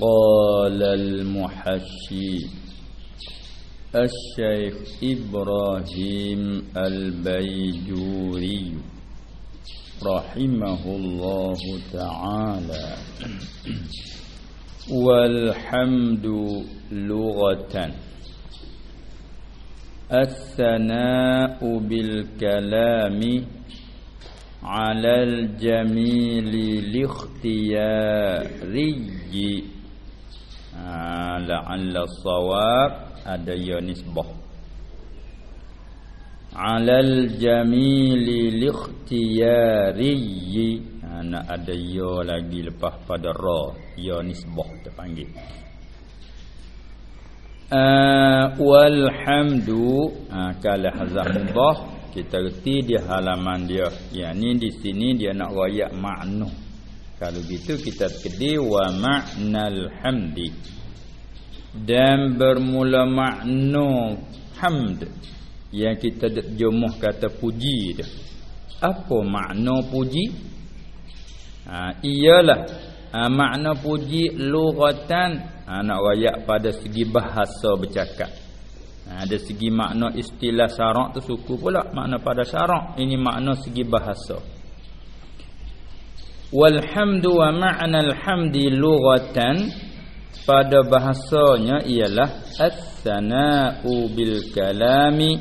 قال المحشي الشيخ إبراهيم البيجوري رحمه الله تعالى. والحمد لغة. الثناء بالكلام على الجميل الاختياري Ah, la'alla sawab Ada ya nisbah. Alal jamili likhtiyariyi ah, Nak ada ya lagi lepas pada ra Ya nisbah terpanggil. Uh, Walhamdu uh, Kalah zahbah Kita reti di halaman dia. Yakni di sini dia nak rakyat maknuh kalau gitu kita kedi wa ma'nal hamdi. Dan bermula makna hamd yang kita jemuh kata puji dia. Apa makna puji? Ha, iyalah. Ha, makna puji lughatan. Ha, nak rayak pada segi bahasa bercakap. Ha, ada segi makna istilah syarak tu suku pula. Makna pada syarak. Ini makna segi bahasa walhamdu wa ma'na alhamdi lughatan. Pada bahasanya ialah as-sana'u bil kalami.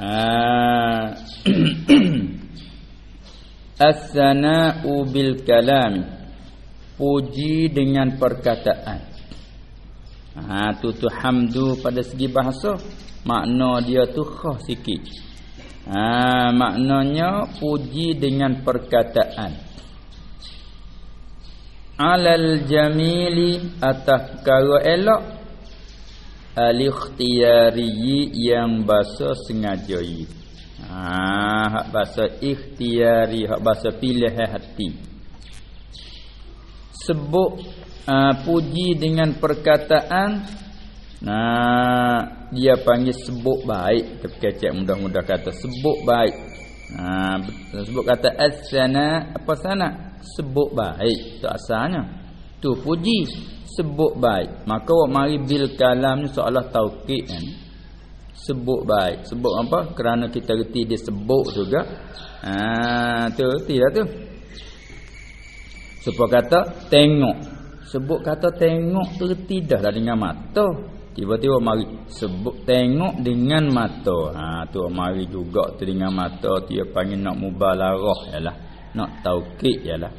Ha. as-sana'u bil kalami. Puji dengan perkataan. Ha tu tu hamdu pada segi bahasa. Makna dia tu khas sikit ha maknanya puji dengan perkataan. Alal jamili atas perkara elok al-ikhtiyari yang bahasa sengaja ha hak bahasa ikhtiyari hak bahasa pilih hati. Sebut uh, puji dengan perkataan nah dia panggil sebut baik. Terkecek mudah-mudah kata sebut baik. Ha sebut kata as-sana apa sana sebut baik. Tu asalnya. Tu puji. Sebut baik. Maka wak mari bil kalam ni seolah taukid kan. Sebut baik. Sebut apa? Kerana kita reti dia sebut juga. Ha tu reti lah tu. Supaya kata tengok. Sebut kata tengok reti dah lah dengan mata tiba-tiba mari sebut tengok dengan mata. Ha tu mari juga tu dengan mata dia panggil nak mubalarah yalah nak taukid ialah.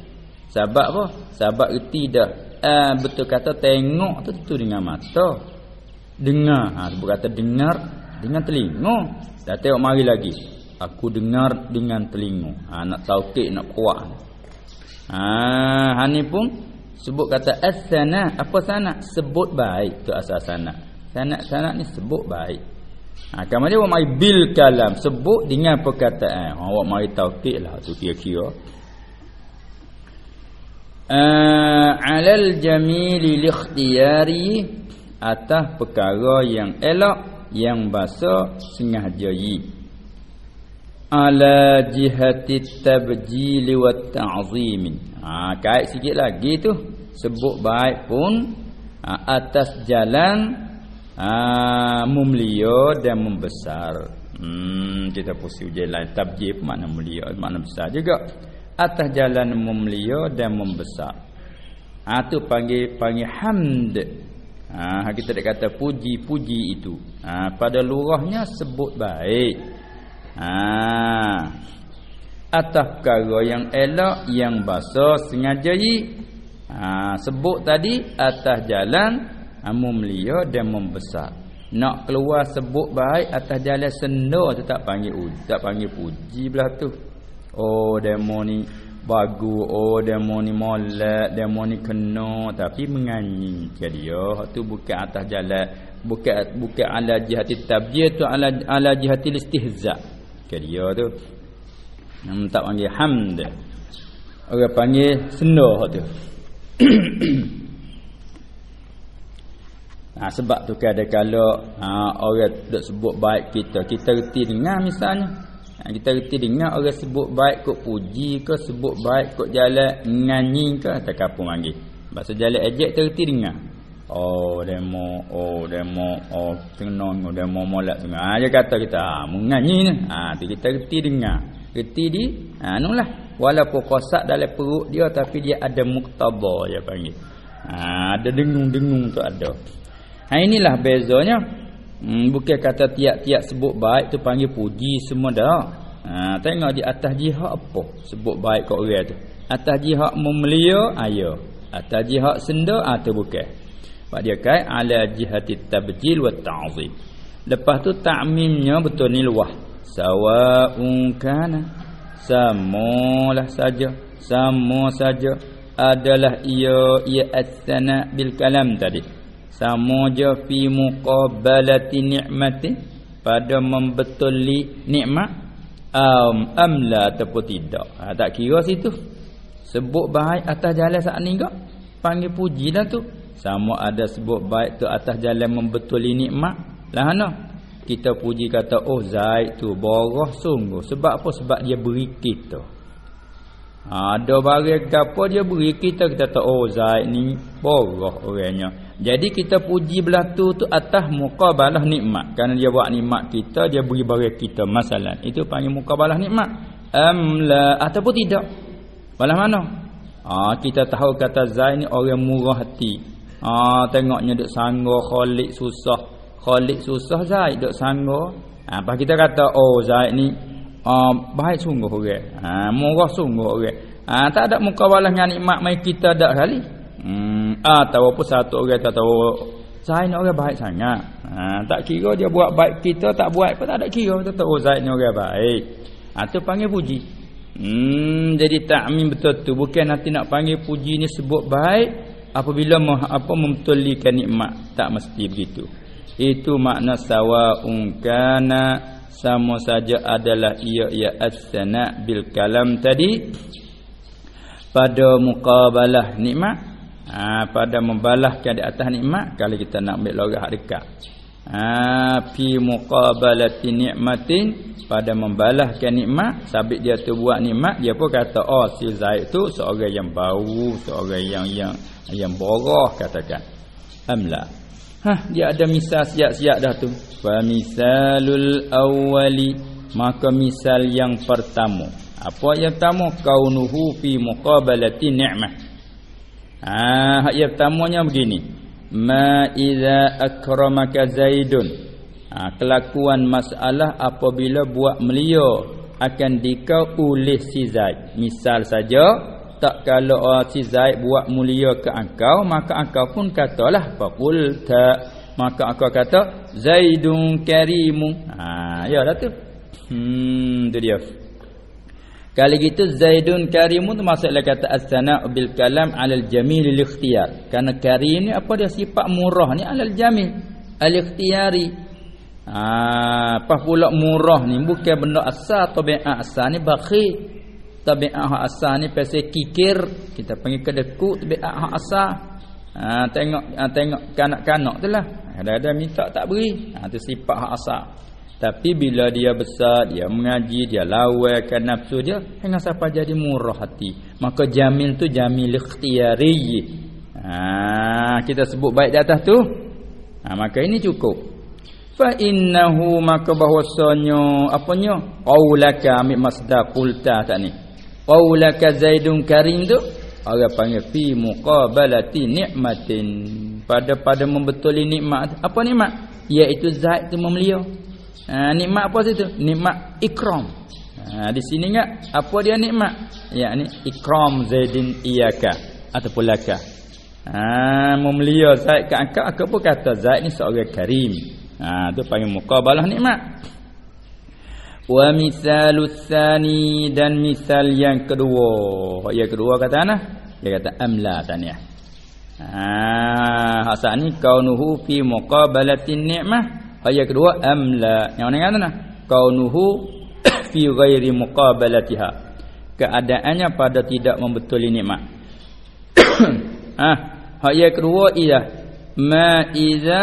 Sebab apa? Sebab erti dah uh, betul kata tengok tu tu dengan mata. Dengar ha sebab kata dengar dengan telinga. Dah tengok mari lagi. Aku dengar dengan telinga. Ha nak taukid nak kuat. Ha ha ni pun sebut kata asana apa sana sebut baik tu asal sana sana-sana ni sebut baik Ha, kemudian awak mari bil kalam sebut dengan perkataan. Ha, awak mari taukid lah tu kira-kira. Uh, alal jamili likhtiyari atas perkara yang elok yang bahasa sengajai. Ala jihati tabjili wa ta'zim. Ha kait sikit lagi tu sebut baik pun ha, atas jalan Ah, mulia dan membesar. Hmm, kita pusi ujian lain tabjib makna mulia, makna besar juga. Atas jalan mulia dan membesar. Ah tu panggil panggil hamd. Ah kita dah kata puji-puji itu. Ah pada lurahnya sebut baik. Ah atas perkara yang elok yang basa sengaja ah sebut tadi atas jalan mulia dan membesar nak keluar sebut baik atas jalan senda tu tak panggil uji tak panggil puji belah tu. Oh demo ni bagus oh demo ni molek demo ni kena. Tapi menganyi ke dia tu bukan atas jalan bukan bukan ala jihati tu ala ala jihati istihza dia tu nam tak panggil hamd. Orang panggil senda tu. Ha, sebab tu ada kalau ha, orang duk sebut baik kita, kita reti dengar misalnya. Ha, kita reti dengar orang sebut baik kok puji ke sebut baik kok jalan nganyi ke atau apa panggil. bahasa jalan ejek terti dengar. Oh demo oh demo oh tenong oh demo molek dengar ha dia kata kita ha menganyi ni. Ha kita reti dengar reti di ha anulah walaupun kosak dalam perut dia tapi dia ada muktaba dia panggil. Ha ada dengung-dengung tu ada. Ha inilah bezanya. Hmm, bukan kata tiap-tiap sebut baik tu panggil puji semua dah. Ha tengok di atas jihad apa sebut baik kat orang tu. Atas jihad memelia ayo. Atas jihad senda atau bukan. Sebab dia kait ala jihati tabjil wa ta'zim. Lepas tu ta'mimnya betul ni luah sawa'un kana samalah saja sama saja adalah ia ia asana bil kalam tadi. Sama je fi muqabalati ni'mati pada membetuli nikmat um, amla ataupun tidak. Ha, tak kira situ. Sebut baik atas jalan saat ni kak panggil puji dah tu. Sama ada sebut baik tu atas jalan membetuli nikmat. Lah ana kita puji kata oh Zaid tu borah sungguh. Sebab apa? Sebab dia beri kita. Ha, ada barang apa dia beri kita. Kita tahu oh Zaid ni borah orangnya. Jadi kita puji belah tu tu atas mukabalah nikmat. Kerana dia buat nikmat kita dia beri barang kita masalah. Itu panggil mukabalah nikmat. Amla ataupun tidak. Balas mana? Ha, kita tahu kata Zaid ni orang murah hati. Ha, tengoknya duk sangga Khalid susah. Khalid susah Zaid duk sangga. Ha, apa kita kata oh Zaid ni ha, baik sungguh orang. Ha, murah sungguh orang. Ha, tak ada muka dengan nikmat mai kita dak kali. Hmm, ah tahu apa satu orang tak tahu Zaid ni orang baik sangat. Ha, tak kira dia buat baik kita tak buat pun tak ada kira. Kita tahu oh, Zaid ni orang baik. Ha, tu panggil puji. Hmm, jadi takmim betul tu bukan nanti nak panggil puji ni sebut baik apabila apa memtulikan nikmat tak mesti begitu. Itu makna sawaun kana sama saja adalah ia ia as-sana bil kalam tadi. Pada muqabalah nikmat ha, pada membalahkan di atas nikmat kalau kita nak ambil logah dekat. Ha, fi muqabalati nikmatin pada membalaskan nikmat sabit dia tu buat nikmat dia pun kata oh si Zaid tu seorang yang bau seorang yang yang yang borah katakan. Amla ha dia ada misal siap-siap dah tu. Fa misalul awwali maka misal yang pertama. Apa yang pertama? Kaunuhu fi muqabalati ni'mah. Ha yang pertamanya begini. Ma iza akramaka zaidun. Ha, kelakuan masalah apabila buat melia akan dikau oleh si zaid. Misal saja tak kalau si zaid buat mulia ke engkau maka engkau pun katalah faqul ta maka engkau kata zaidun karimun ha ya dah tu hmm tu dia Kali gitu Zaidun Karimun tu maksudnya kata as-sana' bil kalam 'alal jamil lil ikhtiyar. Karena karim ni apa dia sifat murah ni 'alal jamil al ikhtiyari. Ah, apa pula murah ni bukan benda asal tabiat asal ni bakhi. Tabiat hak asal ni pasal kikir, kita panggil kedekut tabiat hak asal. Ah, tengok ah, tengok kanak-kanak tu lah. Ada-ada minta tak beri. Ah, tu sifat hak asal. Tapi bila dia besar, dia mengaji, dia lawaikan nafsu dia, hingga siapa jadi murah hati. Maka jamil tu jamil ikhtiyari. Ha, kita sebut baik di atas tu. Ha, maka ini cukup. Fa innahu maka bahwasanya apanya? Qaulaka ambil masdar qulta tak ni. Qaulaka Zaidun Karim tu orang panggil fi muqabalati nikmatin. Pada pada membetuli nikmat. Apa nikmat? Iaitu Zaid tu memelia. Ha, nikmat apa situ? Nikmat ikram. Ha, di sini enggak apa dia nikmat? Yakni ikram Zaidin iyaka ataupun laka. Ha, memelia Zaid ke angkat aku pun kata Zaid ni seorang karim. Ha, tu panggil muqabalah nikmat. Wa misalus tsani dan misal yang kedua. Yang kedua kata ana? Dia kata amla taniah. Ha, hasan ni kaunuhu fi muqabalatin nikmah Ayat kedua amla. Yang mana kata nah? Kaunuhu fi ghairi muqabalatiha. Keadaannya pada tidak membetuli nikmat. ah, ayat kedua ia ma iza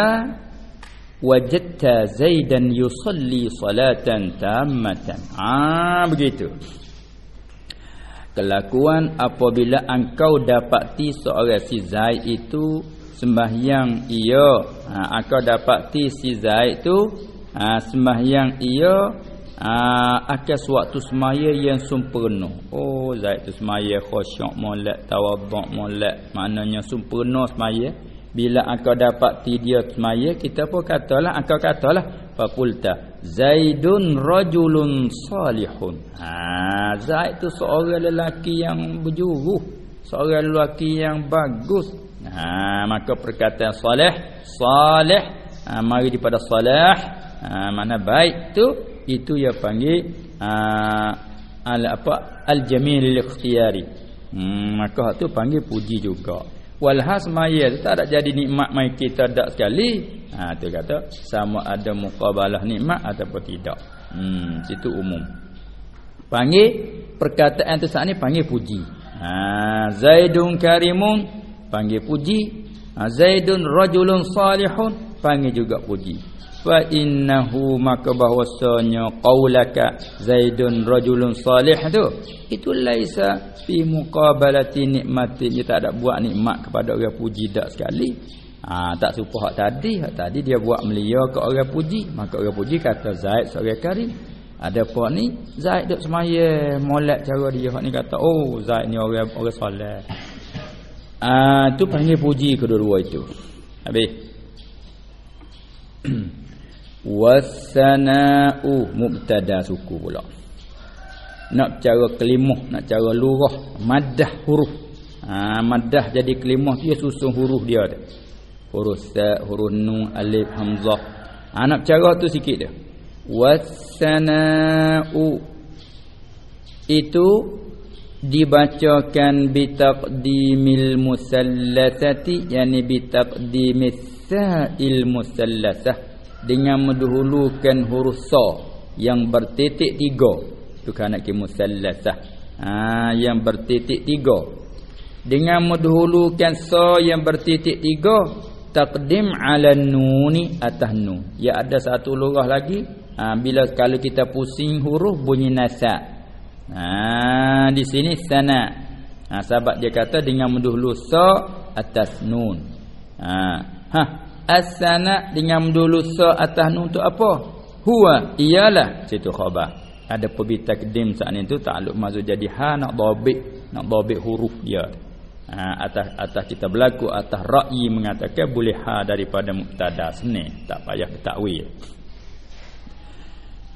wajadta zaidan yusalli salatan tammatan. Ah begitu. kelakuan apabila engkau dapati seorang si Zaid itu sembahyang ia ha, engkau dapati si Zaid tu ha, sembahyang ia ha, akan suatu semaya yang sempurna oh Zaid tu semaya khusyuk molek tawaduk molek maknanya sempurna semaya bila engkau dapati dia semaya kita pun katalah engkau katalah faqulta Zaidun rajulun salihun. Ha Zaid tu seorang lelaki yang berjuruh seorang lelaki yang bagus. Ha maka perkataan soleh soleh ha, mari daripada solah ha, mana baik tu? Itu ia panggil ha, al apa al jamil al ikhtiyari. Hmm, maka tu panggil puji juga walhas maya tak ada jadi nikmat mai kita tak sekali. Ha tu kata sama ada muqabalah nikmat ataupun tidak. Hmm situ umum. Panggil perkataan tu saat ni panggil puji. Ha zaidun karimun panggil puji. Ha, zaidun rajulun salihun panggil juga puji fa innahu maka bahwasanya qaulaka zaidun rajulun salih tu itu laisa fi muqabalati nikmati dia tak ada buat nikmat kepada orang puji dak sekali. Ha, tak serupa hak tadi. Hak tadi dia buat melia ke orang puji. Maka orang puji kata zaid seorang karim. Ada apa ni? Zaid duk semaya molek cara dia. Hak ni kata oh zaid ni orang orang soleh Ah tu panggil puji kedua-dua itu. Habis. Wasana'u mubtada suku pula. Nak cara kelimah, nak cara lurah, madah huruf. Ha, madah jadi kelimah dia susun huruf dia ada. Huruf sa, huruf nun, alif, hamzah. Ha, nak cara tu sikit dia. Wasana'u itu dibacakan bitaqdimil musallasati yani bitaqdimis sa'il musallasah dengan mendahulukan huruf sa yang bertitik tiga. Tu kan nak musallasah. Ha yang bertitik tiga. Dengan mendahulukan sa yang bertitik tiga taqdim ala nuni atas nun ya ada satu lurah lagi. Ha, bila kalau kita pusing huruf bunyi nasa. Ha di sini sana. Ha sebab dia kata dengan mendahulu sa atas nun. Ha ha as-sana dengan mendahulu sa atas nun tu apa? Huwa ialah situ khabar. Ada perbi takdim saat ni tu takluk maksud jadi ha nak dhabit, nak dhabit huruf dia. Ha, atas atas kita berlaku atas ra'yi mengatakan boleh ha daripada mubtada seni tak payah takwil.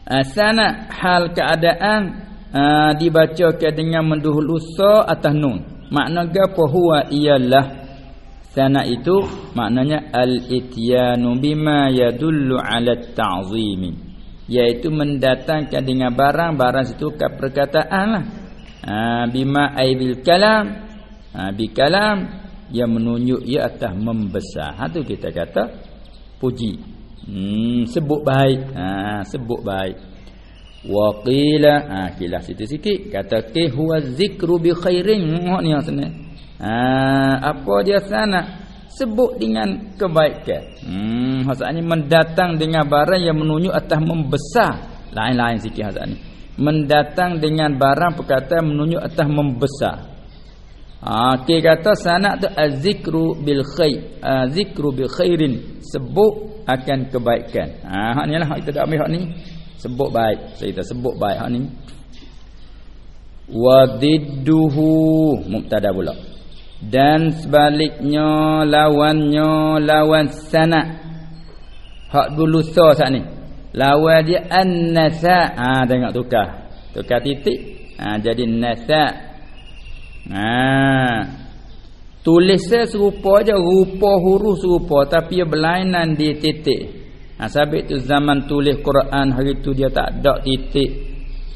Asana hal keadaan ha, dibacakan dengan mendahulu sa atas nun makna gapo huwa ialah sana itu maknanya al-ityanu bima yadullu ala ta'zimi. Iaitu mendatangkan dengan barang-barang situ ke perkataan lah. Ha, bima aibil kalam. Ha, bi kalam yang menunjuk ia atas membesar. Ha tu kita kata puji. Hmm, sebut baik. Ha, sebut baik. Wa qila ha kilah situ sikit. Kata ke huwa zikru bi khairin. Hok ni sana ha apa dia sana sebut dengan kebaikan? Hmm maksudnya mendatang dengan barang yang menunjuk atas membesar. Lain-lain sikit maksud ni. Mendatang dengan barang perkataan menunjuk atas membesar. Ha ke kata sana tu azikru bil khair. Zikru bi khairin. Sebut akan kebaikan. Ha hak ni lah kita dak ambil hak ni. Sebut baik. Saya sebut baik hak ni. Wadidduhu mubtada pula dan sebaliknya lawannya lawan sana. Hak dulu so sat ni. Lawan dia an-nasa. Ha tengok tukar. Tukar titik. Ha jadi nasa. Ha. Tulis serupa aja rupa huruf serupa. Tapi berlainan di titik. Ha, sabit tu zaman tulis Quran hari tu dia tak ada titik.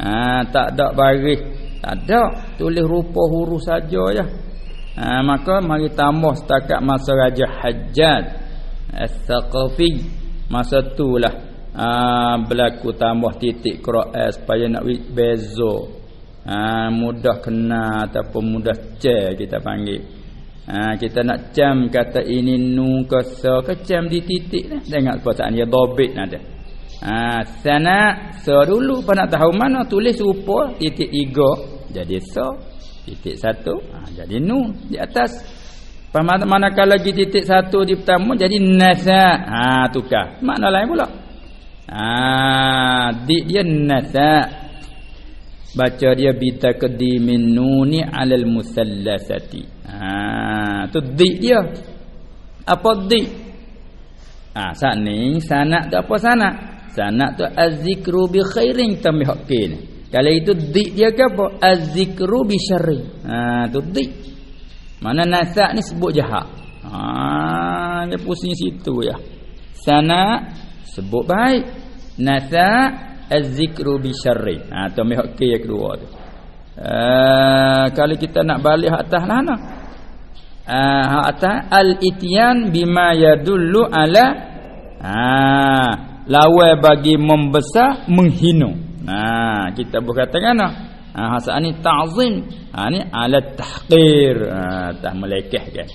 Ha, tak ada baris. Tak ada. Tulis rupa huruf saja ya. Ha, maka mari tambah setakat masa Raja Hajjaj. As-Saqafi. Masa itulah ha, berlaku tambah titik Quran supaya nak bezo. Ha, mudah kena ataupun mudah cek kita panggil. Ha, kita nak jam kata ini nu ke so ke jam di titik lah. Tengok perkataan dia dobit ada. Ha, sana so dulu pun nak tahu mana tulis rupa titik tiga jadi so. Titik satu. Ha, jadi nun di atas. Mana manakala lagi titik satu di pertama jadi nasa. Ha tukar. Makna lain pula. Ha di dia nasa. Baca dia bita qadimin nuni alal musallasati. Ha tu di dia. Apa di? Ha saat ni sanak tu apa sanak? Sanak tu azzikru bi khairin tamihqin kalau itu di dia ke apa azzikru bi syarri ha tu di mana nasak ni sebut jahat. Ha dia pusing situ ya. Sana sebut baik. Nasak az-zikru bi syarri. Ha tu meh okey yang kedua tu. Uh, kalau kita nak balik atas mana? Uh, ha, atas al-ityan bima yadullu ala ha lawai bagi membesar menghina. Ha kita berkata kan? ha hasa ni ta'zim. Ha ni ala tahqir. Ha tah melekeh kan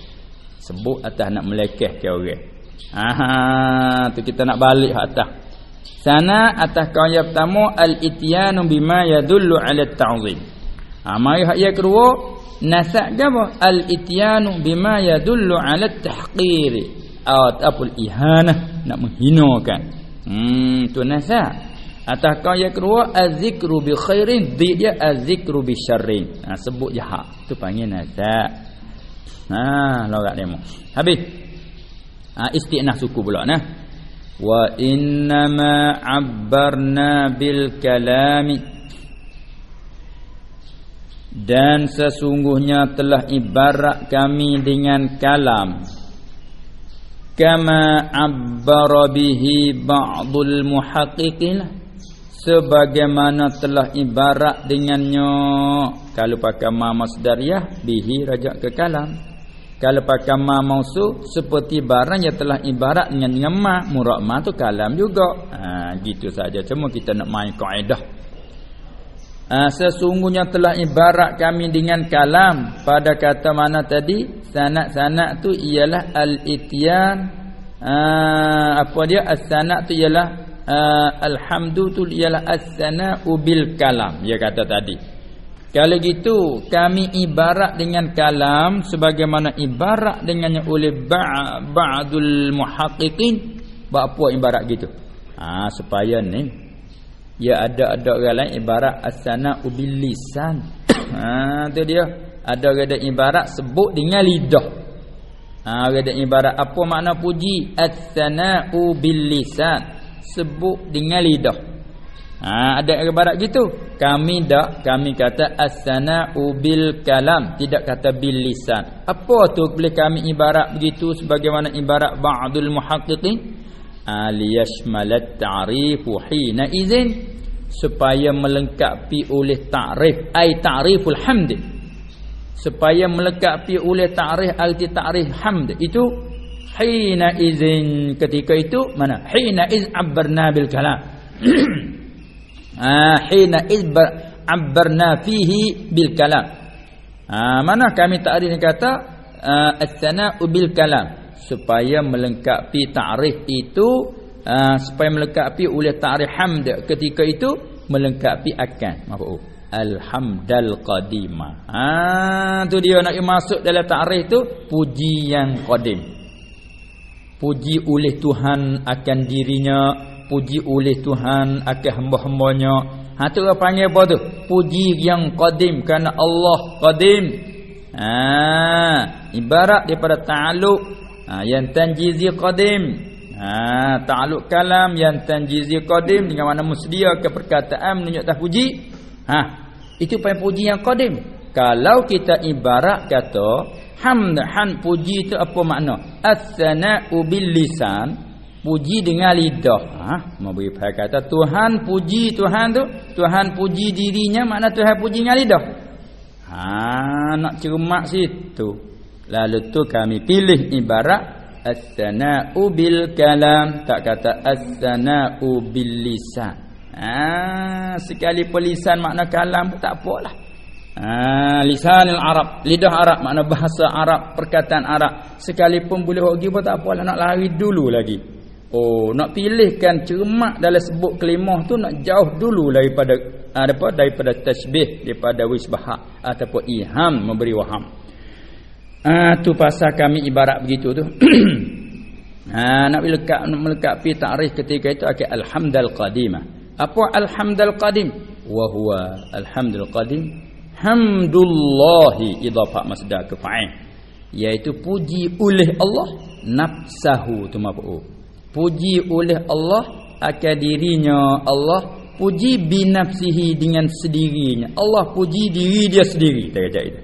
sebut atas nak melekeh ke orang? Ha, ha tu kita nak balik atas. Sana atas kau yang pertama al ityanu bima yadullu ala ta'zim. Ha mari hak yang kedua nasak apa? Al ityanu bima yadullu ala tahqir. Atau ihanah nak menghinakan. Hmm tu nasak Atas kau yang kedua azzikru bi khairin di dia azzikru bi syarrin. Ha, sebut jahat. Tu panggil nazak. Ha logat demo. Habis. Ha istinah suku pula nah. Wa inna ma abbarna bil kalami dan sesungguhnya telah ibarat kami dengan kalam kama abbara bihi ba'dul muhaqqiqin sebagaimana telah ibarat dengannya. Kalau pakai ma masdariyah bihi rajak ke kalam. Kalau pakai ma mausu seperti barang yang telah ibarat dengan dengan ma murad ma tu kalam juga. Ha gitu saja. Cuma kita nak main kaedah. Ha, sesungguhnya telah ibarat kami dengan kalam. Pada kata mana tadi? Sanak-sanak tu ialah al-ityan. Ha, apa dia? As-sanak tu ialah uh, alhamdu tu ialah as-sana'u bil kalam. Dia kata tadi. Kalau gitu kami ibarat dengan kalam sebagaimana ibarat dengannya oleh ba'dul muhaqqiqin. Apa ibarat gitu? Ha supaya ni ya ada ada orang lain ibarat as-sana'u bil lisan. Ha tu dia. Ada orang ibarat sebut dengan lidah. Ha ada ibarat apa makna puji? As-sana'u bil lisan sebut dengan lidah. Ha, ada ibarat gitu. Kami tak kami kata as-sana'u bil kalam, tidak kata bil lisan. Apa tu boleh kami ibarat begitu sebagaimana ibarat ba'dul muhaqqiqin? Aliyashmalat ta'rifu hina izin supaya melengkapi oleh ta'rif ai ta'riful hamd supaya melengkapi oleh ta'rif arti ta'rif hamd itu hina izin. Ketika itu mana? Hina iz abbarna bil kalam. Ah hina iz abbarna fihi bil kalam. Ah mana kami takrif kata uh, as-sana'u bil kalam. Supaya melengkapi ta'rif itu uh, supaya melengkapi oleh ta'rif hamd. Ketika itu melengkapi akan. Maaf alhamdal qadimah. Ah tu dia nak masuk dalam ta'rif tu puji yang qadim puji oleh Tuhan akan dirinya. Puji oleh Tuhan akan hamba-hambanya. Ha tu apa panggil apa tu? Puji yang qadim. Kerana Allah qadim. Ha ibarat daripada ta'alluq. Ha yang tanjizi qadim. Ha ta'alluq kalam yang tanjizi qadim. Dengan mana musdia ke perkataan menunjuk tak puji. Ha itu panggil puji yang qadim. Kalau kita ibarat kata hamd han puji itu apa makna? As-sana'u bil lisan puji dengan lidah. Ha mau bagi kata Tuhan puji Tuhan tu Tuhan puji dirinya makna Tuhan puji dengan lidah. Ha nak cermak situ. Lalu tu kami pilih ibarat as-sana'u bil kalam tak kata as-sana'u bil lisan ha sekali pelisan makna kalam tak apalah Ha, lisanul Arab, lidah Arab makna bahasa Arab, perkataan Arab. Sekalipun boleh pergi pun tak apalah nak lari dulu lagi. Oh, nak pilihkan cermat dalam sebut kelimah tu nak jauh dulu daripada ada apa daripada tasbih daripada wisbah ataupun iham memberi waham. Ah tu pasal kami ibarat begitu tu. Ha nak melekat melekat pi takrif ketika itu akan alhamdal qadimah apa alhamdal qadim? Wa huwa alhamdul qadim hamdullahi idafah masdar ke fa'il. Iaitu puji oleh Allah nafsahu tu mafu puji oleh Allah akan dirinya Allah. Puji binafsihi dengan sendirinya. Allah puji diri dia sendiri. Kata itu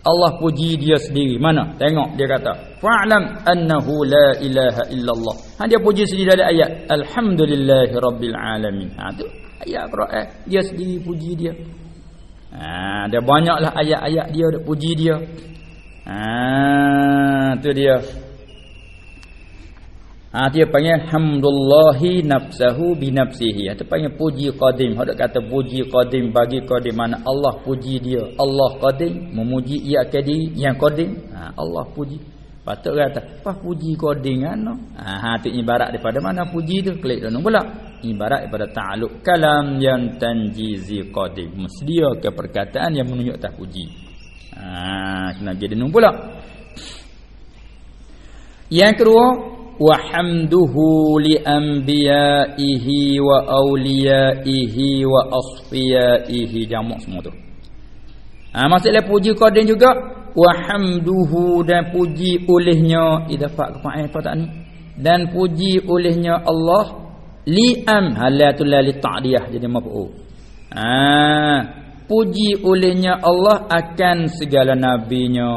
Allah puji dia sendiri. Mana? Tengok dia kata fa'lam annahu la ilaha illallah. Ha dia puji sendiri dari ayat alhamdulillahirabbil alamin. Ha tu ayat Quran. Dia sendiri puji dia ha dia banyaklah ayat-ayat dia dia puji dia ha tu dia Ha dia panggil hamdulillahi nafsahu bi nafsihi. Itu panggil puji qadim. Hak kata puji qadim bagi qadim mana Allah puji dia. Allah qadim memuji ia ke diri yang qadim. Ha Allah puji. Patut kata, apa puji qadim kan? Ha ha tu ibarat daripada mana puji tu? Klik dulu pula. Ibarat daripada ta'alluq kalam yang tanjizi qadim. Sedia ke perkataan yang menunjuk tak puji. Ha kena jadi pula. Yang kedua, wa hamduhu li anbiya'ihi wa awliya'ihi wa asfiyaihi jamak semua tu ha maksudnya puji qadim juga wa hamduhu dan puji olehnya idafat ke fa'il apa tak ni dan puji olehnya Allah li am halatul li ta'diyah. Jadi maf'ul. Ha. Puji olehnya Allah akan segala nabinya.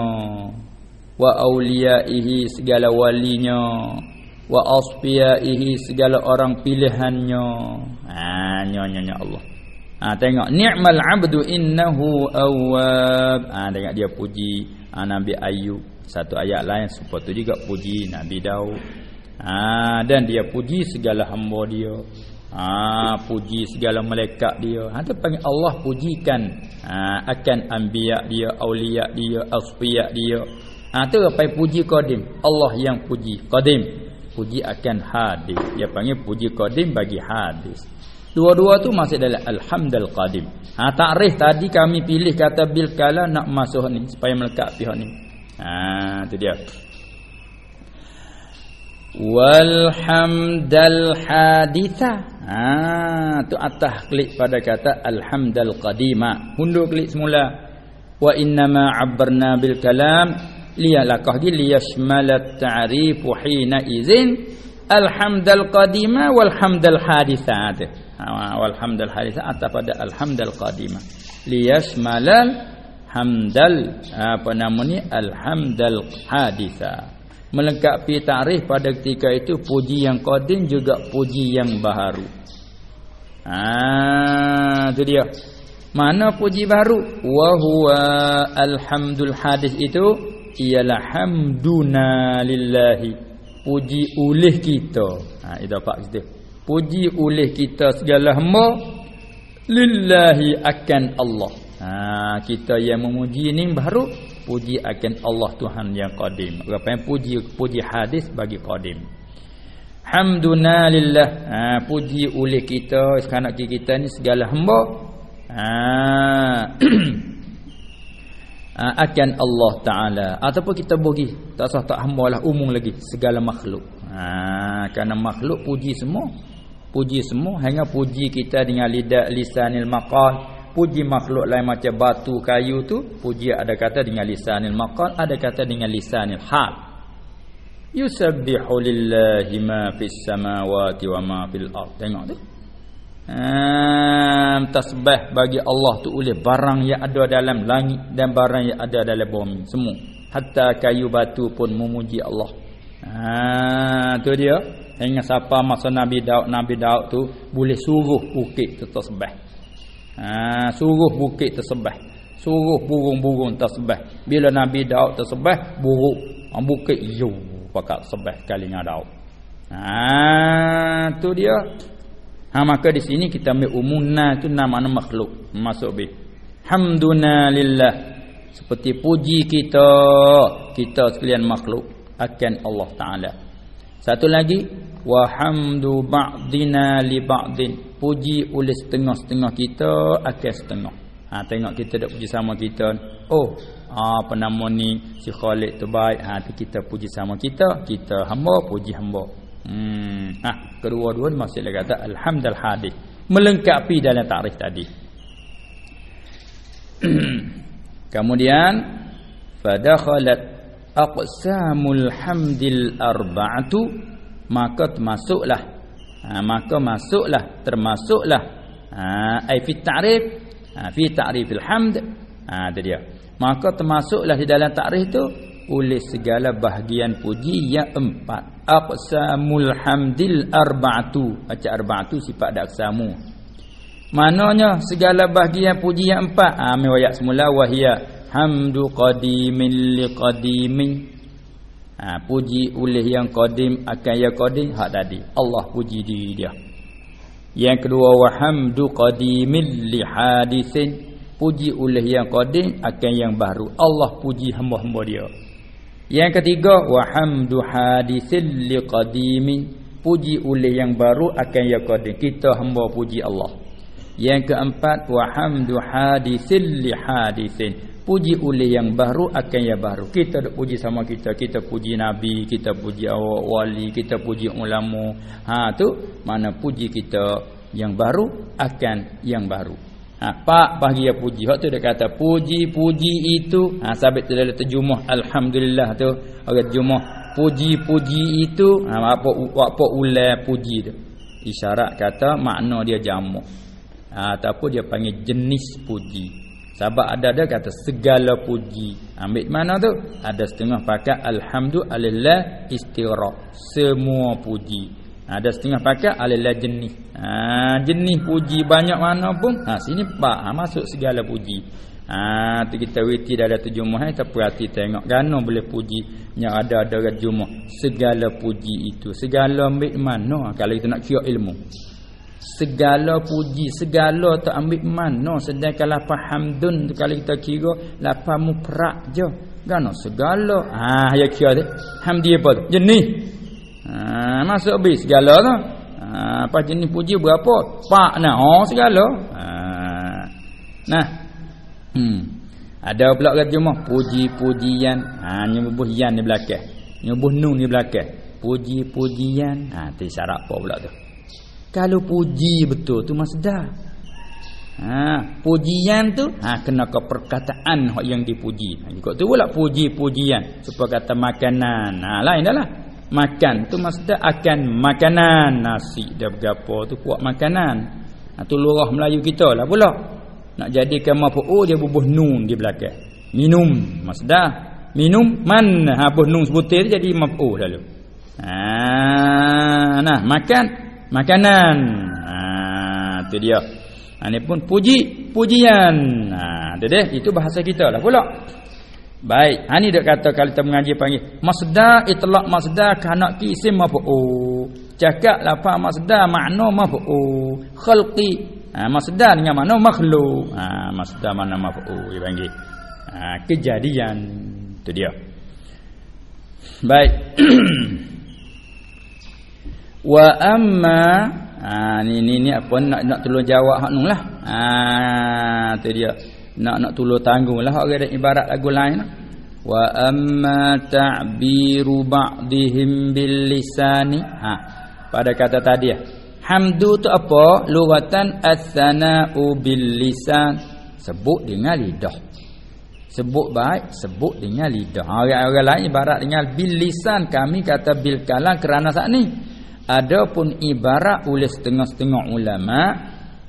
Wa auliyaihi segala walinya. Wa asfiyaihi segala orang pilihannya. Ha nyonya Allah. Ha tengok. Ni'mal 'abdu innahu awwab. Ha tengok dia puji. Ha, Nabi Ayub. Satu ayat lain. Seperti juga puji Nabi Daud ha dan dia puji segala hamba dia ha puji segala malaikat dia ha tu panggil Allah pujikan ha, akan anbiya dia auliya dia asfiya dia Ha tu apa puji qadim. Allah yang puji qadim. Puji akan hadis. Dia panggil puji qadim bagi hadis. Dua-dua tu masih dalam alhamdul qadim. Ha takrif tadi kami pilih kata bil kala nak masuk ni supaya melekat pihak ni. Ha tu dia. Walhamdal haditha. Ha tu atas klik pada kata alhamdul qadima. Mundur klik semula. Wa inna ma 'abbarna bil kalam. Liyalakah dia liyashmalat ta'rifu hina izin. Alhamdal qadima walhamdal hadithat ha, walhamdal hadithat atau pada alhamdal qadima liyashmalal hamdal apa nama ni? Alhamdal haditha melengkapi takrif pada ketika itu puji yang qadim juga puji yang baharu. Ah tu dia. Mana puji baru wa huwa alhamdul hadis itu ialah hamduna lillahi. Puji oleh kita. Ha idafah kita puji oleh kita segala hamba lillahi akan Allah. Ha kita yang memuji ni baru puji akan Allah Tuhan yang qadim. Apa yang puji puji hadis bagi qadim. Hamduna lillah ha puji oleh kita sekanak kita ni segala hamba. Ha. Ha, akan Allah Taala. Ataupun kita bagi tak sah tak hambalah umum lagi segala makhluk. Ha kerana makhluk puji semua. Puji semua hanya puji kita dengan lidah lisanil maqal puji makhluk lain macam batu kayu tu puji ada kata dengan lisanil maqal ada kata dengan lisanil hal yusabbihu lillahi ma fis samawati wa ma fil ard tengok tu Hmm, tasbih bagi Allah tu oleh barang yang ada dalam langit dan barang yang ada dalam bumi semua. Hatta kayu batu pun memuji Allah. Ha tu dia. Hingga siapa masa Nabi Daud Nabi Daud tu boleh suruh bukit tu tasbih. Ha suruh bukit tasbih. Suruh burung-burung tasbih. Bila Nabi Daud tasbih, burung bukit yo pakat tasbih kali dengan Daud. Ha tu dia. Ha maka di sini kita ambil umumna itu nama makhluk masuk be. Hamduna lillah. Seperti puji kita kita sekalian makhluk akan Allah Taala. Satu lagi wa hamdu ba'dina li ba'din. Puji oleh setengah-setengah kita akan setengah. Ha tengok kita dak puji sama kita. Oh apa nama ni? Si Khalid tu baik. Ha kita puji sama kita. Kita hamba puji hamba. Hmm ha kedua-dua maksud dia kata alhamdulillah hadis. Melengkapi dalam takrif tadi. Kemudian fadakhalat aqsamul hamdil arba'atu maka termasuklah. Ha, maka masuklah termasuklah. Ha ai fi ta'rif. Ha, fi ta'rifil hamd. Ha itu dia. Maka termasuklah di dalam ta'rif tu oleh segala bahagian puji yang empat. Aqsamul hamdil arba'atu. Baca arba'atu sifat dak samu maknanya segala bahagian puji yang empat. Ha, ayat semula. Wahia hamdu qadimin liqadimin ha, puji oleh yang qadim akan yang qadim hak tadi. Allah puji diri dia. Yang kedua wahamdu qadimil li hadisin. Puji oleh yang qadim akan yang baru. Allah puji hamba-hamba dia. Yang ketiga wahamdu hadisil li qadimin puji oleh yang baru akan yang qadim. Kita hamba puji Allah. Yang keempat wahamdu hadisil li hadisin puji oleh yang baru akan yang baru. Kita puji sama kita. Kita puji nabi kita puji awak wali kita puji ulama. Ha tu mana puji kita yang baru akan yang baru. Ha pak bagi ya puji. Hak tu dia kata puji-puji itu. Ha sabit tu dalam terjemah alhamdulillah tu. Orang terjemah puji-puji itu. Ha apa apa ulai puji tu isyarat kata makna dia jamak. Ha, ataupun dia panggil jenis puji sebab ada ada kata segala puji. Ambil mana tu? Ada setengah pakai alhamdulillah istira. Semua puji. Ada setengah pakai alillah jenis. Ha, jenis puji banyak mana pun. Ha, sini pak ha, masuk segala puji. Ha, tu kita witi dah ada terjemah kita perhati tengok gano boleh puji yang ada ada terjemah segala puji itu segala ambil mana kalau kita nak kira ilmu segala puji segala tak ambil mana sedangkan lapar hamdun kalau kita kira lapar muprak je. Kan segala. Ah ya kira dia. Hamdi apa tu? Jenis ha masuk habis segala tu. Ha apa jenis puji berapa? Pak nah oh segala. Ha nah. Hmm. Ada pula kata jemaah puji-pujian. Ha nyubuh yan di belakang. Nyubuh nun di belakang. Puji-pujian. Ha tu syarat apa pula tu kalau puji betul tu masdar. Ha, pujian tu ha kena ke perkataan yang dipuji. Ha, juga tu pula puji-pujian supaya kata makanan. Ha lain dah lah. Makan tu masdar akan makanan nasi dia bergapo tu kuat makanan. Ha tu lurah Melayu kita lah pula. Nak jadikan mafu'ul dia bubuh nun di belakang. Minum masdar. Minum man ha buh nun sebutir jadi maf'ul lalu. Ha nah makan makanan. Ha tu dia. Ha ni pun puji pujian. Ha tu deh itu bahasa kita lah pula. Baik, ha ni dak kata kalau kita mengaji panggil masdar itlaq masdar kana ki isim maf'ul. Cakap lafaz masdar makna maf'ul. Khalqi ha masdar dengan makna makhluk. Ha masdar makna maf'ul dia panggil. Ha kejadian tu dia. Baik. wa amma ha ni ni ni apa nak nak tolong jawab hak lah ha tu dia. Nak nak tolong tanggunglah hak ada ibarat lagu lain lah. wa amma ta'biru ba'dihim bil lisani. Ha pada kata tadi ya hamdu tu apa? Lughatan as-sana'u bil lisan. Sebut dengan lidah. Sebut baik sebut dengan lidah. Orang-orang lain ibarat dengan bil lisan. Kami kata bil kalam kerana saat ni adapun ibarat oleh setengah-setengah ulama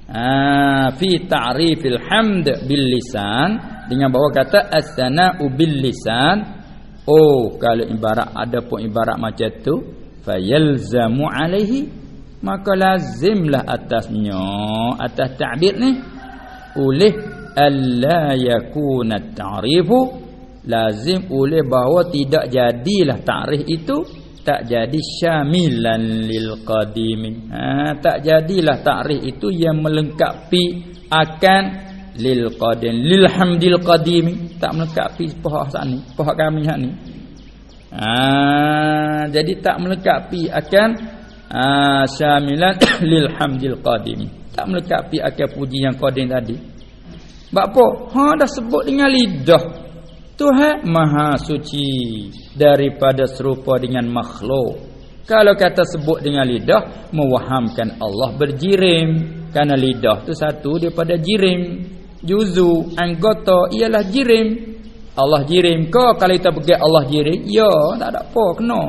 aa, fi ta'rifil hamd bil lisan dengan bawa kata as-sana'u bil lisan. Oh kalau ibarat adapun ibarat macam tu fayalzamu alaihi maka lazimlah atasnya atas ta'bir ni. Oleh alla yakuna ta'rifu lazim oleh bahawa tidak jadilah ta'rif itu tak jadi syamilan lil qadim ha, tak jadilah takrif itu yang melengkapi akan lil qadim. Lil hamdil qadim tak melengkapi pihak sani pihak kami hak ni. Ha, jadi tak melengkapi akan ah syamilan lil hamdil qadim tak melengkapi akal puji yang qadim tadi. Apa ha dah sebut dengan lidah Tuhan maha suci daripada serupa dengan makhluk. Kalau kata sebut dengan lidah mewahamkan Allah berjirim. Kerana lidah tu satu daripada jirim. Juzu anggota ialah jirim. Allah jirim ke? Kalau kita pegang Allah jirim ya tak ada apa kena.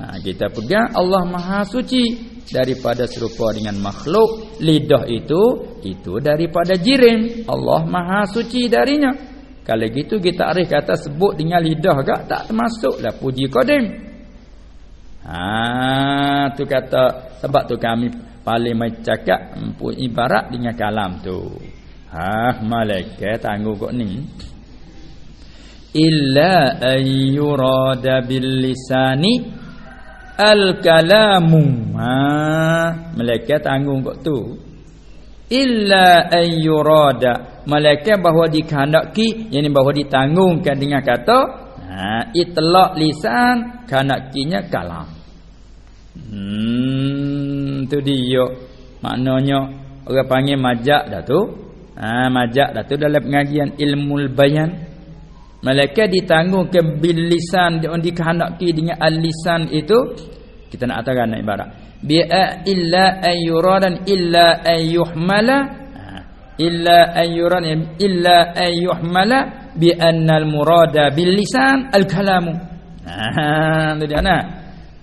Ha, kita pegang Allah maha suci daripada serupa dengan makhluk. Lidah itu itu daripada jirim. Allah maha suci darinya kalau gitu kita arif kata sebut dengan lidah gak tak termasuklah puji qadim. Ha tu kata sebab tu kami paling mencakap ibarat dengan kalam tu. Ha malaikat tangguh kok ni. Illa ayyurada bil lisani al kalamu. Ha malaikat tanggung kok tu illa ayyurada malaikat bahawa dikehendaki yakni bahawa ditanggungkan dengan kata ha itlaq lisan kehendakinya kalam Hmm tu dia. Maknanya orang panggil majak dah tu. Ha majak dah tu dalam pengajian ilmu bayan. Malaikat ditanggung ke bil lisan dikehendaki dengan al-lisan itu kita nak atakan ibarat. Bi illa ayyuradan illa ayyuhmala ha. illa ayyuran illa ayyuhmala bi anna al-murada bil lisan al-kalamu. Ha tu dia nak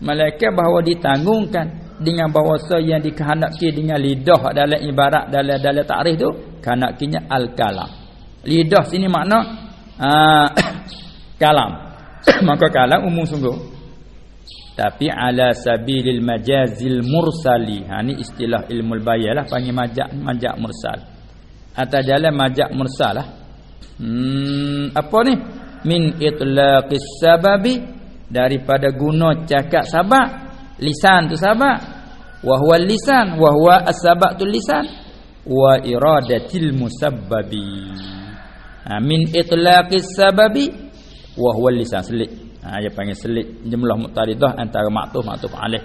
malaikat bahawa ditanggungkan dengan bahasa yang dikehendaki dengan lidah dalam ibarat dalam dalam takrif tu kehendakinya al-kalam. Lidah sini makna uh, kalam. Maka kalam umum sungguh. Tapi ala sabilil majazil mursali. Ha ni istilah ilmu bayan lah. Panggil majak majak mursal. Atau jalan majak mursal lah. Hmm, apa ni? Min itlaqis sababi. Daripada guna cakap sabak. Lisan tu sabak. Wa huwa lisan. Wa huwa as-sabaqtul lisan. Wa iradatil musabbabi. Ha, min itlaqis sababi. Wa huwa lisan selit ha dia panggil selit jumlah muqtaridah antara maktuf maktuf alaih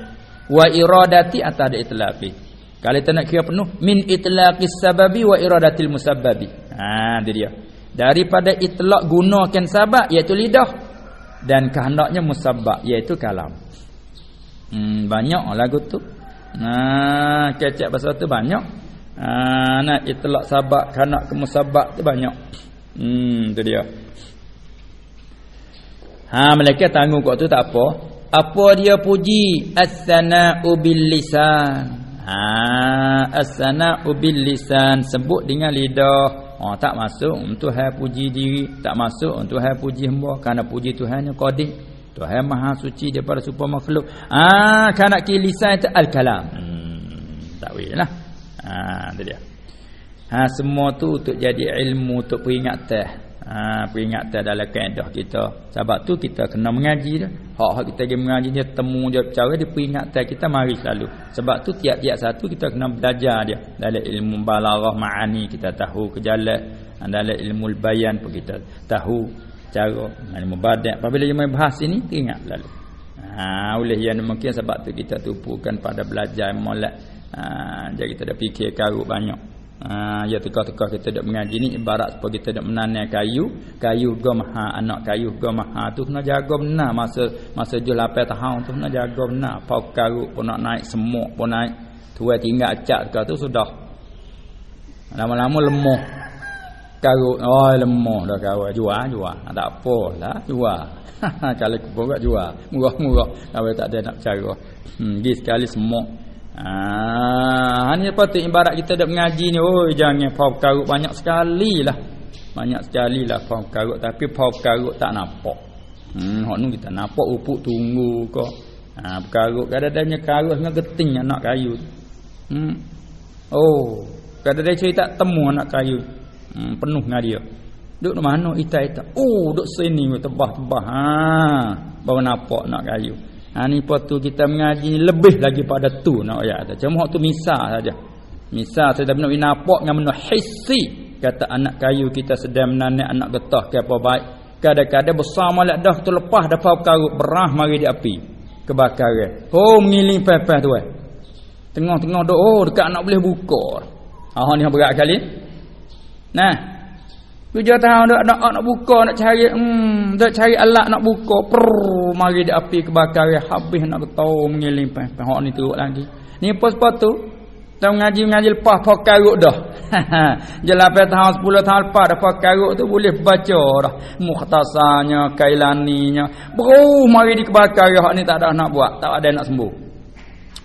wa iradati atada itlaqi kalau kita nak kira penuh min itlaqis sababi wa iradatil musabbabi ha dia daripada itlaq gunakan sabak iaitu lidah dan kehendaknya musabbab iaitu kalam. Hmm banyak lagu tu. Nah, kecek pasal tu banyak. Ah nak itlak sabak kanak ke musabbab tu banyak. Hmm tu dia. Ha mereka tanggung kau tu tak apa. Apa dia puji as-sana'u bil lisan. Ha as-sana'u bil lisan sebut dengan lidah. Oh tak masuk untuk hai puji diri, tak masuk untuk hai puji hamba kerana puji Tuhan yang qadir. Tuhan maha suci daripada semua makhluk. Ah kerana lisan itu al-kalam. Hmm, tak lah. Ah tu dia. Ha semua tu untuk jadi ilmu untuk peringatan ha, peringatan dalam kaedah kita. Sebab tu kita kena mengaji dah hak-hak kita pergi mengaji dia temu dia cara dia peringatan kita mari selalu. Sebab tu tiap-tiap satu kita kena belajar dia. Dalam ilmu balaghah ma'ani kita tahu kejalan dalam ilmu bayan pun kita tahu cara. Ilmu badan apabila dia main bahas ini ingat lalu ha oleh yang mungkin sebab tu kita tumpukan pada belajar molek. Ha jadi kita dah fikir karut banyak Ha, ya tekah-tekah kita dak mengaji ni ibarat supaya kita dak menanam kayu, kayu go maha anak kayu go maha tu kena jaga benar masa masa je 8 tahun tu kena jaga benar. Pau karut pun nak naik semuk pun naik. Tuai tinggal acak dekat tu sudah. Lama-lama lemah. Karut oh lemah dah kawan jual jual. Ha, tak apalah jual. Kalau kebon jual. Murah-murah. Kalau tak ada nak cara. Hmm, gi sekali semuk. Ah, ni patut ibarat kita dak mengaji ni, oi jangan faham karut banyak sekali lah. Banyak sekali lah faham karut tapi faham karut tak nampak. Hmm, hok nu kita nampak upuk tunggu ke. Ha, karut kadang-kadangnya karut dengan geting anak kayu. Hmm. Oh, kadang-kadang cerita temu anak kayu. Hmm, penuh dengan dia. Duk di mana ita-ita? Oh, duk sini tebah-tebah. Ha, baru nampak anak kayu. Ha ni tu kita mengaji ni lebih lagi pada tu nak ayat tu. Cuma tu misal saja. Misal saya dah nampak dengan benda hissi kata anak kayu kita sedang menanak anak getah ke apa baik. Kadang-kadang besar malak dah tu lepas dah pau berah mari di api. kebakaran. Oh mengiling pepeh tu eh. Tengah-tengah dok oh dekat nak boleh buka. Ah ni berat kali. Nah. Tujuh tahun nak nak nak buka nak cari hmm nak cari alat nak buka per mari di api kebakaran habis nak tahu mengiling pepeh. Hak ni teruk lagi. Ni pas-pas tu Tahu ngaji-ngaji lepas pak karuk dah. Jelapai tahun 10 tahun lepas dah pak karuk tu boleh baca dah. Mukhtasarnya, kailaninya. Bro, mari dikebakar hak ni tak ada nak buat, tak ada nak sembuh.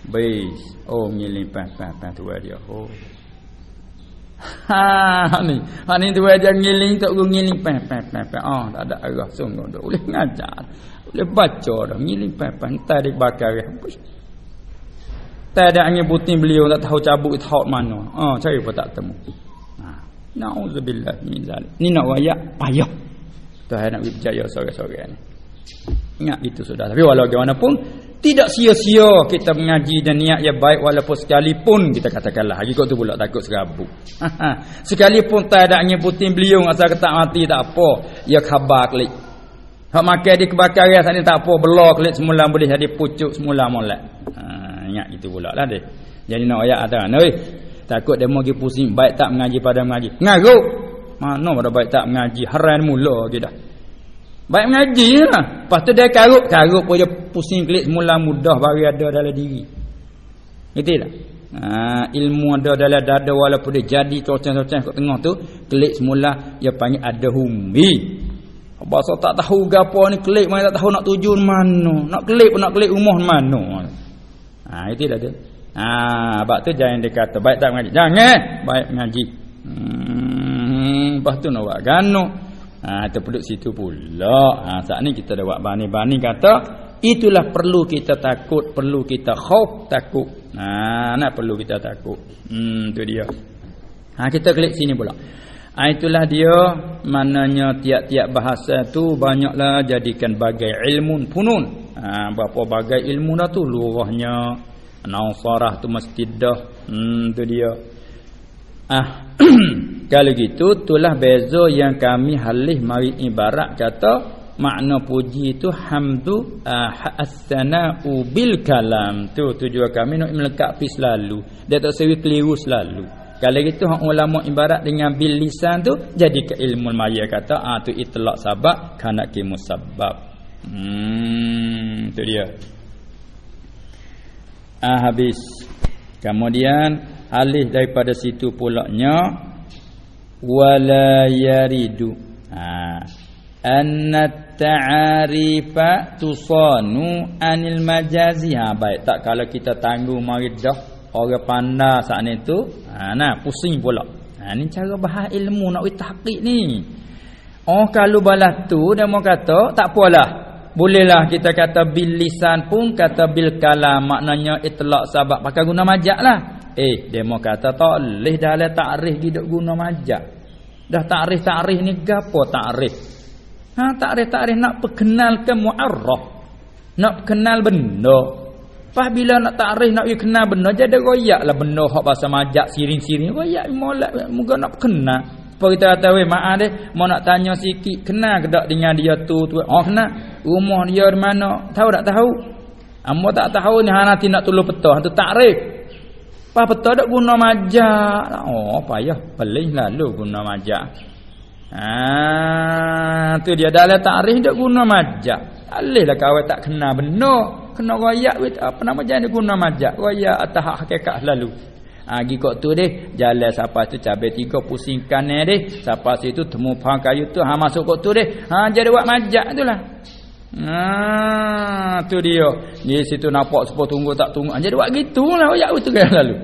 Bais. Oh, ngiling pas pas pas tu dia. Oh. Ha ni, ha ni tu dia ngiling tak gua ngiling pas pas pas pas. Oh, tak ada arah sungguh dah. Boleh ngajar. Boleh baca dah ngiling pas pas entar dibakar. Tak ada angin putih beliau tak tahu cabut itu hak mana. Ah, cari pun tak temu. Ha. Nauzubillah min zalik. Ni nak wayak payah. Tuhan nak percaya sore-sore ni. Ingat itu sudah. Tapi walau bagaimanapun tidak sia-sia kita mengaji dan niat yang baik walaupun sekalipun kita katakanlah hari kau tu pula takut serabut. sekalipun tak ada putih beliau asal ketak mati tak apa. Ya khabar klik. Hak makan di kebakaran sana tak apa. Belok klik semula boleh jadi pucuk semula molek. Ha ingat itu pula lah dia. Jadi nak ayat atas ni. Takut dia mau pusing baik tak mengaji pada mengaji. Ngaruk. Mana pada baik tak mengaji haran mula je dah. Baik mengaji lah. Lepas tu dia karuk. Karuk pun dia pusing klik semula mudah bagi ada dalam diri. Ngerti tak? Ha, ilmu ada dalam dada walaupun dia jadi cocok-cocok kat tengah tu klik semula dia panggil ada humi Bahasa tak tahu gapo ni klik mana tak tahu nak tuju mana nak klik pun nak klik rumah mana Ha itu dah tu. Ha bab tu jangan dia kata baik tak mengaji. Jangan baik mengaji. Hmm lepas tu nak buat gano. Ha terpeduk situ pula. Ha saat ni kita dah buat bani-bani kata itulah perlu kita takut, perlu kita khauf takut. Ha nak perlu kita takut. Hmm tu dia. Ha kita klik sini pula. Ha, itulah dia mananya tiap-tiap bahasa tu banyaklah jadikan bagai ilmu punun ha, berapa bagai ilmu dah tu lurahnya nausarah tu mesti dah hmm tu dia ah kalau gitu itulah beza yang kami halih mari ibarat kata makna puji itu hamdu uh, as-sana'u bil kalam tu tujuan kami nak melengkapi selalu dia tak sewi keliru selalu kalau gitu hak ulama ibarat dengan bil lisan tu jadi ke ilmu maya kata ah tu itlaq sabab kana ki musabbab Hmm, itu dia. Ah habis. Kemudian alih daripada situ pulaknya wala yaridu. Ha. Anna ta'arifa tusanu anil majazi. Ha baik tak kalau kita tangguh mari dah orang pandai saat ni tu. Ha nah pusing pula. Ha ni cara bahas ilmu nak tahqiq ni. Oh kalau balas tu dia mau kata tak apalah. Bolehlah kita kata bil lisan pun kata bil kalam maknanya itlaq sabab pakai guna majak lah. Eh mau kata tak boleh dalam takrif hidup guna majak. Dah takrif takrif ni gapo takrif? Ha takrif takrif nak perkenalkan muarraf. Nak kenal benda. Pas bila nak takrif nak kenal benda jadi royak lah benda hak bahasa majak siring-siring royak molek muka nak kenal. Apa kita kata weh maaf deh mau nak tanya sikit kenal ke tak dengan dia tu tu. Oh kenal. Rumah dia di mana? Tahu tak tahu? Amo tak tahu ni hang nanti nak tolong peta tu takrif. Apa peta dak guna majak. Oh payah pelih lalu guna majak. Ah tu dia dalam takrif dak guna majak. Alih lah kau tak kena benar. Kena royak apa nama jangan guna majak. Royak atas hakikat lalu. Ha, gi kok tu deh. Jalan siapa tu cabai tiga pusing kanan deh. Siapa situ temu pang kayu tu ha masuk kok tu deh. Ha jadi buat majak itulah ha tu dia. Di situ nampak sepo tunggu tak tunggu. Ha, jadi buat gitulah oyak tu kan lalu.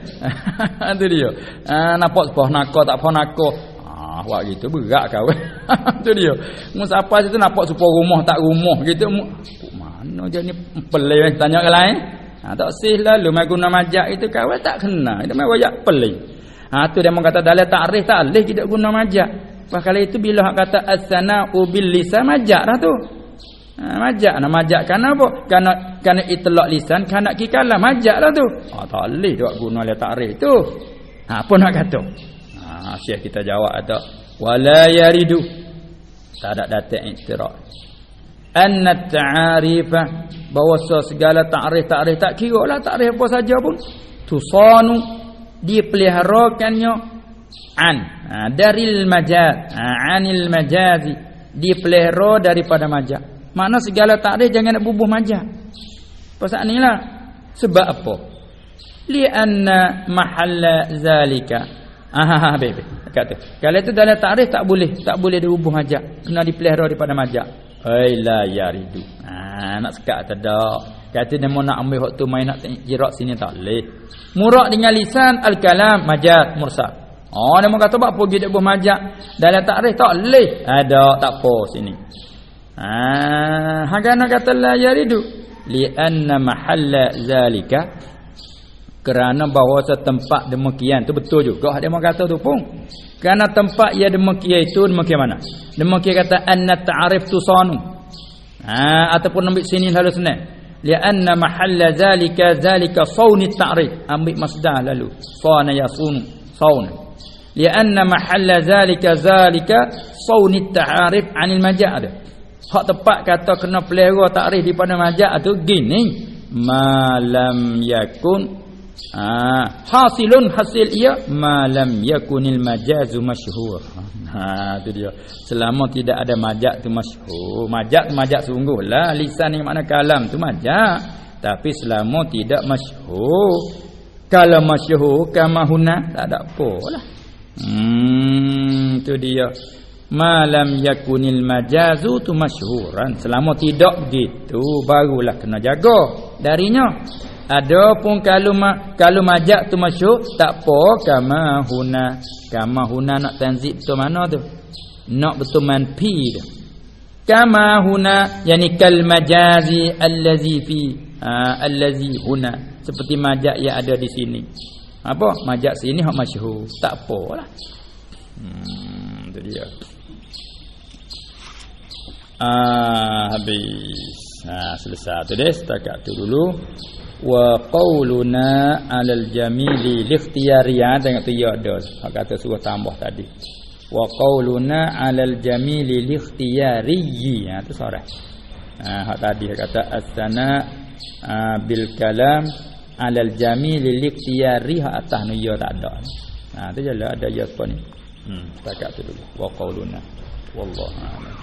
Ha tu dia. Ha nampak sepo nako tak pon nako ha buat gitu berat kau. Tu dia. Mu siapa situ nampak sepo rumah tak rumah gitu. Mana jadi pelai tanya ke lain Ha, tak sih lalu mai guna majak itu kawan tak kena. Itu mai wayak pelik. Ha tu dia kata dalam takrif tak leh tidak guna majak. Pas kali itu bila hak kata as-sana bil lisan majak dah tu. Ha, majak nak majak kan apa? Karena karena itlaq lisan kana kikala majak lah tu. Ha tak leh dia guna dalam takrif tu. Ha apa nak kata? Ha syekh kita jawab ada wala yaridu. Tak ada datang iktiraf. Anna ta'arif bahawa segala ta'rif-ta'rif tak kira lah ta'rif apa saja pun. Tusanu dipeliharakannya an. Ha, daril majaz. Ha, anil majazi dipelihara daripada majaz. Makna segala ta'rif jangan nak bubuh majaz. Pasal inilah sebab apa? Li anna mahalla zalika. Ah baik kata kalau itu dalam ta'rif tak boleh. Tak boleh dibubuh majaz. Kena dipelihara daripada majaz Ai la yaridu. Ha nak sekat tak ada. Kata dia nak ambil waktu main nak jirak sini tak leh. Murak dengan lisan al-kalam majaz mursal. Oh dia kata apa pergi dia buh majaz dalam takrif tak leh. Ada tak apa sini. Ha hang nak kata la yaridu li anna mahalla zalika kerana bahawa setempat demikian tu betul juga. Dia kata tu pun. Kerana tempat ia demikian itu demikian mana? Demikian kata anna ta'arif tusanu ha ataupun ambil sini lalu senang. Li anna mahalla zalika zalika sawn ta'rif. Ambil masdar lalu. Sana yasun sawn. Li anna mahalla zalika zalika sawn ta'arif. Anil majaz hak tepat kata kena pelihara ta'rif di pada majaz tu gini. Malam yakun Ah, hasilun hasil ia malam yakunil majazu masyhur. Ha tu dia. Selama tidak ada majaz tu masyhur. Majaz majaz sungguhlah lisan yang makna kalam tu majaz. Tapi selama tidak masyhur. Kalau masyhur kama huna tak ada apalah. Hmm tu dia. Malam yakunil majazu tu masyhuran. Selama tidak begitu barulah kena jaga darinya. Adapun kalau ma, kalau majak tu masuk tak apa kama huna. Kama huna nak tanzid tu mana tu? Nak betul manfi tu. Kama huna yani kal majazi allazi fi ha, allazi huna. Seperti majak yang ada di sini. Apa? Majak sini hak masyhur. Tak apalah hmm tu dia. Ah habis. Ha selesai. Tu deh setakat tu dulu wa qauluna 'alal jamili likhtiyariyah tengok tu ya ada kata suruh tambah tadi. Wa qauluna 'alal jamili likhtiyariyyi ha tu sorah ha hak tadi kata as-sana ha, bil kalam 'alal jamili likhtiyari hak atas nu ya tak ada ha tu jelah ada ya apa ni. Hmm setakat tu dulu. Wa qauluna wallahu a'lam